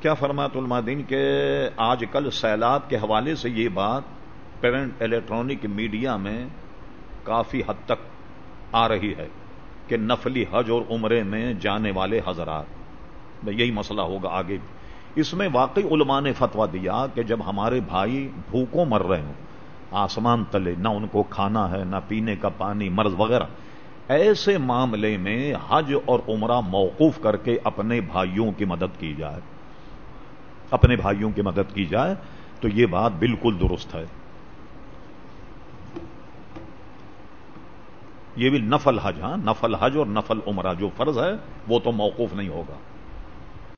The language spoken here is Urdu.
کیا فرمات علماء دین کے آج کل سیلاب کے حوالے سے یہ بات پرنٹ الیکٹرانک میڈیا میں کافی حد تک آ رہی ہے کہ نفلی حج اور عمرے میں جانے والے حضرات میں یہی مسئلہ ہوگا آگے بھی۔ اس میں واقعی علماء نے فتوا دیا کہ جب ہمارے بھائی بھوکوں مر رہے ہوں، آسمان تلے، نہ ان کو کھانا ہے، نہ پینے کا پانی، مرض وغیرہ، ایسے معاملے میں حج اور عمرہ موقوف کر کے اپنے بھائیوں کی مدد کی جائے۔ اپنے بھائیوں کی مدد کی جائے، تو یہ بات بالکل درست ہے۔ یہ بھی نفل حج ہاں نفل حج اور نفل عمرہ جو فرض ہے، وہ تو موقوف نہیں ہوگا۔